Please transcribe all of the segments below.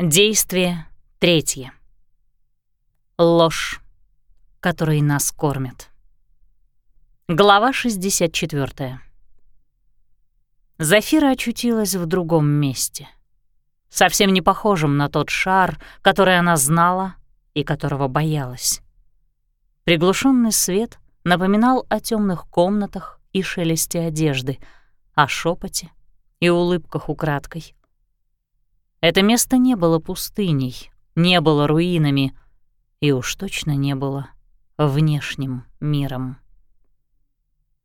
Действие третье. Ложь, которой нас кормят. Глава 64. Зафира очутилась в другом месте. Совсем не похожем на тот шар, который она знала и которого боялась. Приглушенный свет напоминал о темных комнатах и шелесте одежды, о шепоте и улыбках украдкой. Это место не было пустыней, не было руинами и уж точно не было внешним миром.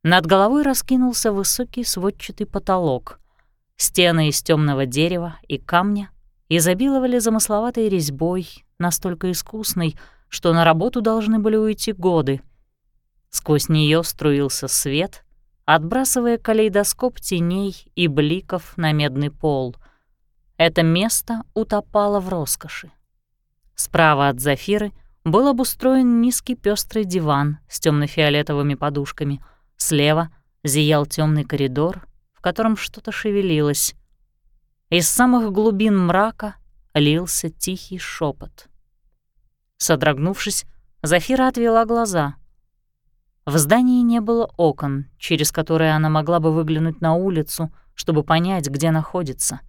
Над головой раскинулся высокий сводчатый потолок. Стены из темного дерева и камня изобиловали замысловатой резьбой, настолько искусной, что на работу должны были уйти годы. Сквозь нее струился свет, отбрасывая калейдоскоп теней и бликов на медный пол. Это место утопало в роскоши. Справа от Зафиры был обустроен низкий пестрый диван с темно-фиолетовыми подушками. Слева зиял темный коридор, в котором что-то шевелилось. Из самых глубин мрака лился тихий шепот. Содрогнувшись, Зафира отвела глаза. В здании не было окон, через которые она могла бы выглянуть на улицу, чтобы понять, где находится.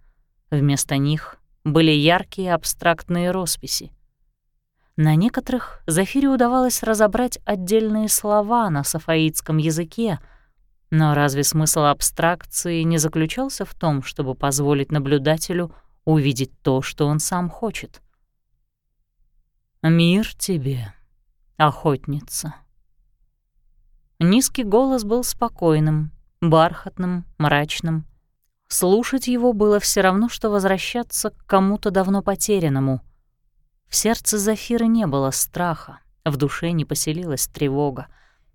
Вместо них были яркие абстрактные росписи. На некоторых Зафире удавалось разобрать отдельные слова на сафаитском языке, но разве смысл абстракции не заключался в том, чтобы позволить наблюдателю увидеть то, что он сам хочет? «Мир тебе, охотница». Низкий голос был спокойным, бархатным, мрачным. Слушать его было все равно, что возвращаться к кому-то давно потерянному. В сердце Зафиры не было страха, в душе не поселилась тревога.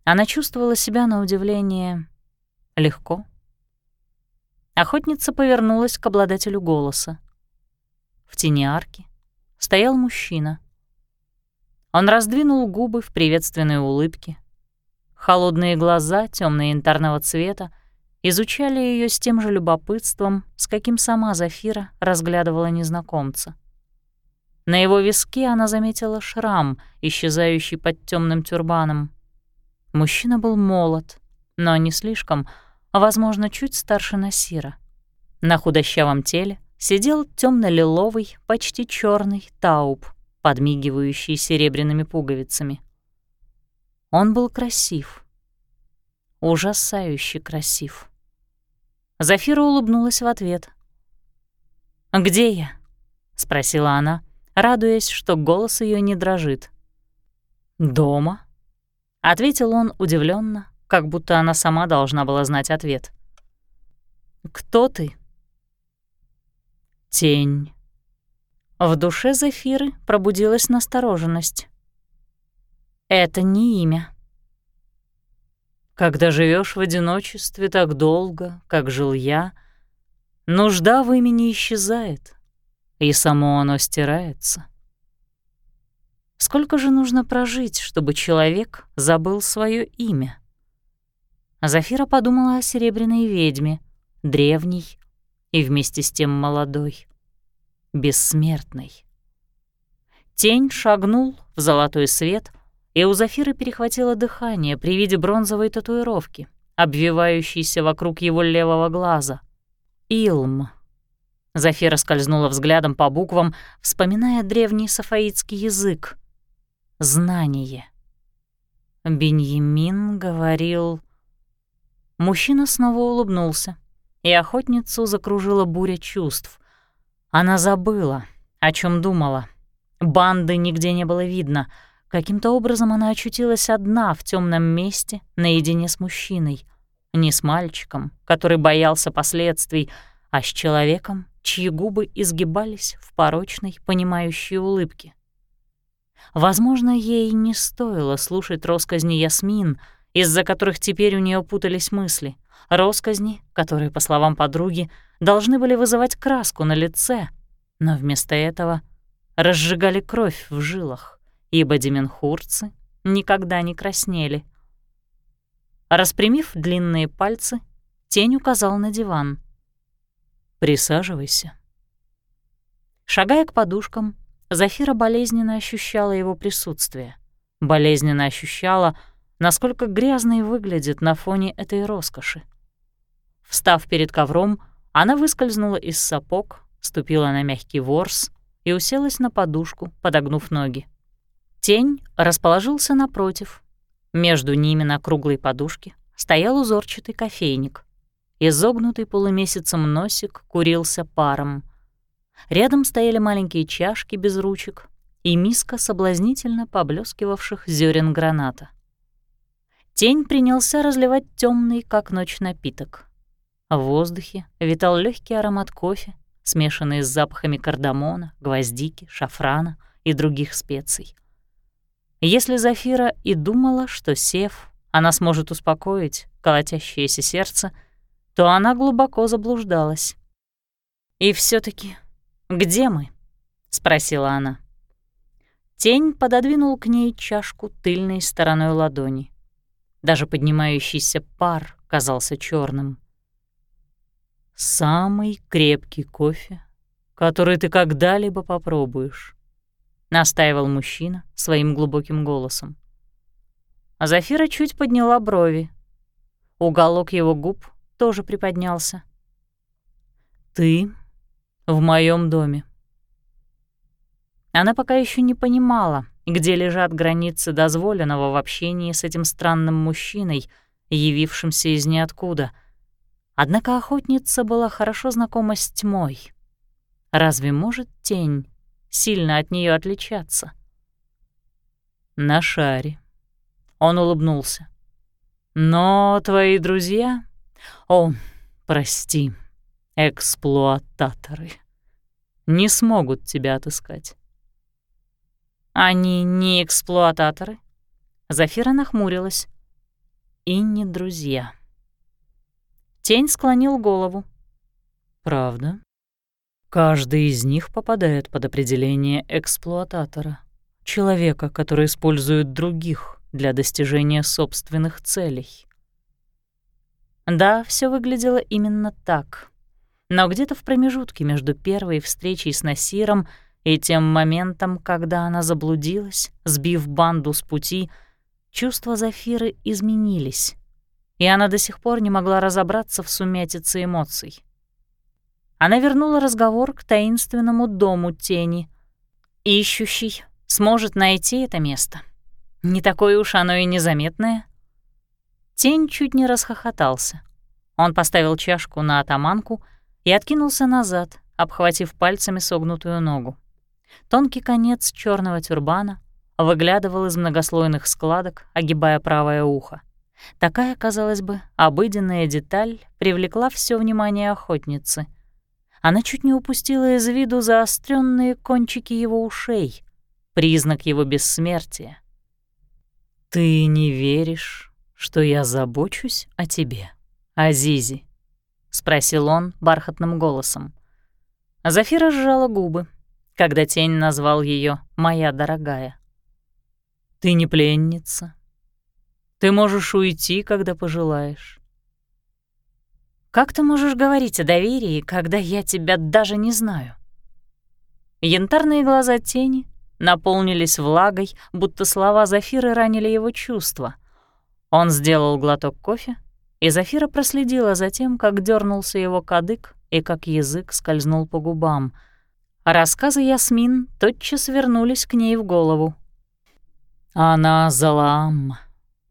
Она чувствовала себя, на удивление, легко. Охотница повернулась к обладателю голоса. В тени арки стоял мужчина. Он раздвинул губы в приветственной улыбке, Холодные глаза, темные янтарного цвета, изучали ее с тем же любопытством, с каким сама Зафира разглядывала незнакомца. На его виске она заметила шрам, исчезающий под темным тюрбаном. Мужчина был молод, но не слишком, а, возможно, чуть старше Насира. На худощавом теле сидел темно лиловый почти черный тауб, подмигивающий серебряными пуговицами. Он был красив. Ужасающе красив. Зафира улыбнулась в ответ. «Где я?» — спросила она, радуясь, что голос ее не дрожит. «Дома?» — ответил он удивленно, как будто она сама должна была знать ответ. «Кто ты?» «Тень». В душе Зафиры пробудилась настороженность. Это не имя. Когда живешь в одиночестве так долго, как жил я, нужда в имени исчезает, и само оно стирается. Сколько же нужно прожить, чтобы человек забыл свое имя? Зафира подумала о серебряной ведьме, древней и вместе с тем молодой, бессмертной. Тень шагнул в золотой свет — и у Зафиры перехватило дыхание при виде бронзовой татуировки, обвивающейся вокруг его левого глаза. «Илм». Зафира скользнула взглядом по буквам, вспоминая древний сафаитский язык. «Знание». Беньямин говорил... Мужчина снова улыбнулся, и охотницу закружила буря чувств. Она забыла, о чем думала. Банды нигде не было видно — Каким-то образом она очутилась одна в темном месте, наедине с мужчиной. Не с мальчиком, который боялся последствий, а с человеком, чьи губы изгибались в порочной, понимающей улыбке. Возможно, ей не стоило слушать росказни Ясмин, из-за которых теперь у нее путались мысли. Росказни, которые, по словам подруги, должны были вызывать краску на лице, но вместо этого разжигали кровь в жилах ибо деменхурцы никогда не краснели. Распрямив длинные пальцы, тень указал на диван. «Присаживайся». Шагая к подушкам, Зафира болезненно ощущала его присутствие. Болезненно ощущала, насколько грязной выглядит на фоне этой роскоши. Встав перед ковром, она выскользнула из сапог, ступила на мягкий ворс и уселась на подушку, подогнув ноги. Тень расположился напротив. Между ними на круглой подушке стоял узорчатый кофейник. Изогнутый полумесяцем носик курился паром. Рядом стояли маленькие чашки без ручек и миска соблазнительно поблескивавших зерен граната. Тень принялся разливать темный, как ночь, напиток. В воздухе витал легкий аромат кофе, смешанный с запахами кардамона, гвоздики, шафрана и других специй. Если Зафира и думала, что сев, она сможет успокоить колотящееся сердце, то она глубоко заблуждалась. И все таки где мы?» — спросила она. Тень пододвинул к ней чашку тыльной стороной ладони. Даже поднимающийся пар казался черным. «Самый крепкий кофе, который ты когда-либо попробуешь», — настаивал мужчина своим глубоким голосом. А Зафира чуть подняла брови. Уголок его губ тоже приподнялся. «Ты в моем доме. Она пока еще не понимала, где лежат границы дозволенного в общении с этим странным мужчиной, явившимся из ниоткуда. Однако охотница была хорошо знакома с тьмой. Разве может тень сильно от нее отличаться? На шаре. Он улыбнулся. Но твои друзья... О, прости, эксплуататоры не смогут тебя отыскать. Они не эксплуататоры? Зафира нахмурилась. И не друзья. Тень склонил голову. Правда? Каждый из них попадает под определение эксплуататора, человека, который использует других для достижения собственных целей. Да, все выглядело именно так. Но где-то в промежутке между первой встречей с Насиром и тем моментом, когда она заблудилась, сбив банду с пути, чувства Зафиры изменились, и она до сих пор не могла разобраться в сумятице эмоций. Она вернула разговор к таинственному дому тени. Ищущий сможет найти это место. Не такое уж оно и незаметное. Тень чуть не расхохотался. Он поставил чашку на атаманку — и откинулся назад, обхватив пальцами согнутую ногу. Тонкий конец черного тюрбана выглядывал из многослойных складок, огибая правое ухо. Такая, казалось бы, обыденная деталь привлекла все внимание охотницы. Она чуть не упустила из виду заостренные кончики его ушей, признак его бессмертия. «Ты не веришь, что я забочусь о тебе, Азизи?» — спросил он бархатным голосом. Зафира сжала губы, когда тень назвал ее «моя дорогая». «Ты не пленница. Ты можешь уйти, когда пожелаешь». «Как ты можешь говорить о доверии, когда я тебя даже не знаю?» Янтарные глаза тени наполнились влагой, будто слова Зафиры ранили его чувства. Он сделал глоток кофе и Зафира проследила за тем, как дернулся его кадык и как язык скользнул по губам. рассказы Ясмин тотчас вернулись к ней в голову. «Она Залам,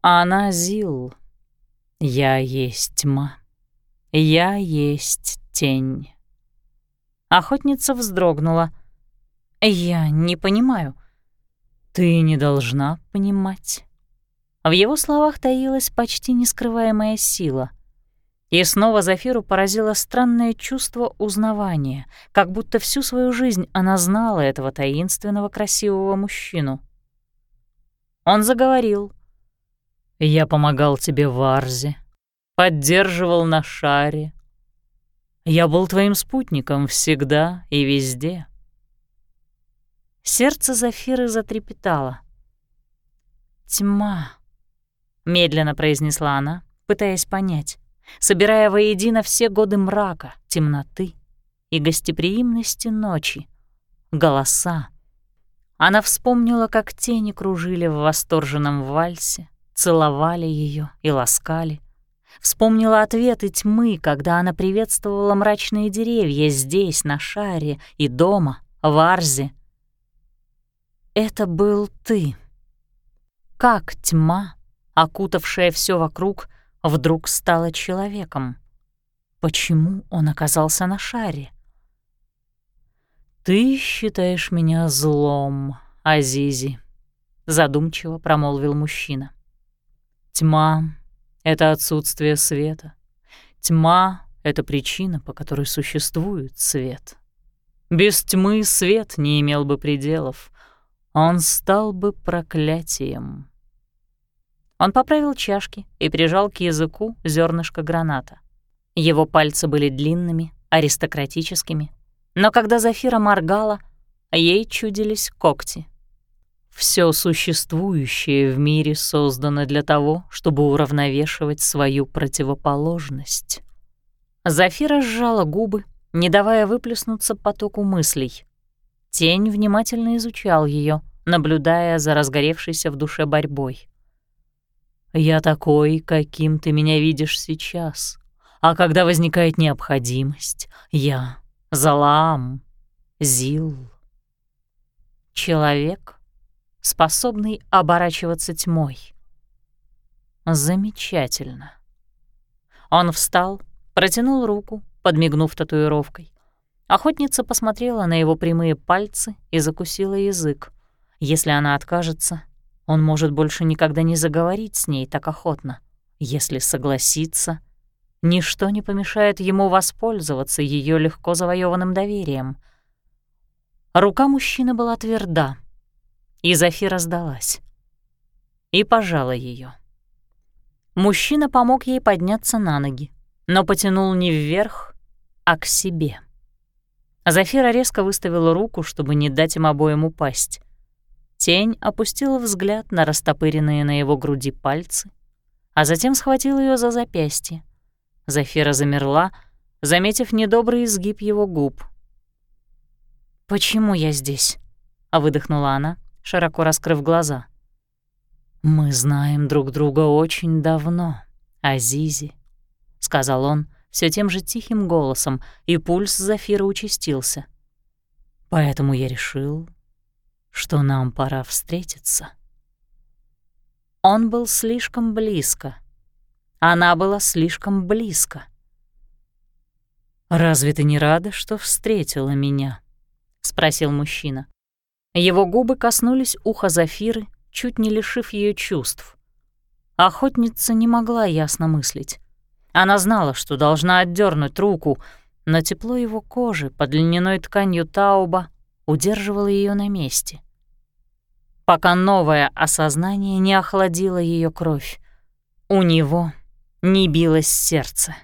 она Зил, я есть тьма, я есть тень». Охотница вздрогнула. «Я не понимаю». «Ты не должна понимать». В его словах таилась почти нескрываемая сила. И снова Зафиру поразило странное чувство узнавания, как будто всю свою жизнь она знала этого таинственного красивого мужчину. Он заговорил. «Я помогал тебе в Арзе, поддерживал на шаре. Я был твоим спутником всегда и везде». Сердце Зафиры затрепетало. «Тьма», — медленно произнесла она, пытаясь понять, собирая воедино все годы мрака, темноты и гостеприимности ночи. голоса. Она вспомнила, как тени кружили в восторженном вальсе, целовали ее и ласкали. Вспомнила ответы тьмы, когда она приветствовала мрачные деревья здесь, на шаре, и дома, в Арзе. Это был ты. Как тьма, окутавшая все вокруг, вдруг стала человеком? Почему он оказался на шаре? «Ты считаешь меня злом, Азизи», — задумчиво промолвил мужчина. «Тьма — это отсутствие света. Тьма — это причина, по которой существует свет. Без тьмы свет не имел бы пределов. Он стал бы проклятием». Он поправил чашки и прижал к языку зернышко граната. Его пальцы были длинными, аристократическими, но когда Зафира моргала, ей чудились когти. Все существующее в мире создано для того, чтобы уравновешивать свою противоположность. Зафира сжала губы, не давая выплеснуться потоку мыслей. Тень внимательно изучал ее, наблюдая за разгоревшейся в душе борьбой. «Я такой, каким ты меня видишь сейчас, а когда возникает необходимость, я Залаам, Зил. Человек, способный оборачиваться тьмой. Замечательно. Он встал, протянул руку, подмигнув татуировкой. Охотница посмотрела на его прямые пальцы и закусила язык. Если она откажется, он может больше никогда не заговорить с ней так охотно. Если согласится — Ничто не помешает ему воспользоваться ее легко завоеванным доверием. Рука мужчины была тверда, и Зафира сдалась. И пожала ее. Мужчина помог ей подняться на ноги, но потянул не вверх, а к себе. Зафира резко выставила руку, чтобы не дать им обоим упасть. Тень опустила взгляд на растопыренные на его груди пальцы, а затем схватила ее за запястье. Зафира замерла, заметив недобрый изгиб его губ. «Почему я здесь?» — выдохнула она, широко раскрыв глаза. «Мы знаем друг друга очень давно, Азизи», — сказал он все тем же тихим голосом, и пульс Зафира участился. «Поэтому я решил, что нам пора встретиться». Он был слишком близко, она была слишком близко. «Разве ты не рада, что встретила меня?» — спросил мужчина. Его губы коснулись уха Зафиры, чуть не лишив ее чувств. Охотница не могла ясно мыслить. Она знала, что должна отдернуть руку, но тепло его кожи под льняной тканью тауба удерживало ее на месте. Пока новое осознание не охладило ее кровь. У него не билось сердце.